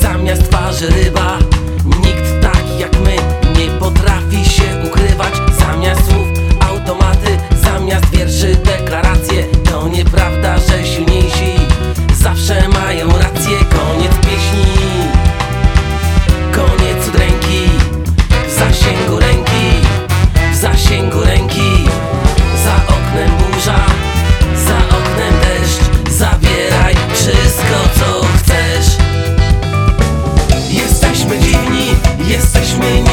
Zamiast twarzy ryba. jesteśmy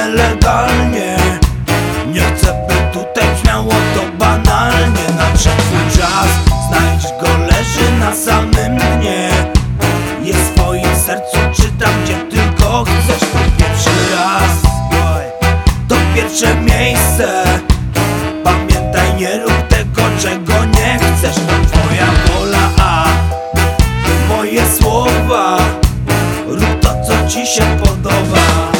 nielegalnie. Nie chcę by tutaj brzmiało to banalnie. Nadszedł twój czas, znajdziesz go leży na samym dnie. Jest w twoim sercu, czy tam gdzie tylko chcesz. To pierwszy raz, to pierwsze miejsce. Pamiętaj, nie rób tego, czego nie chcesz. To twoja wola, a moje słowa. Rób to, co ci się podoba.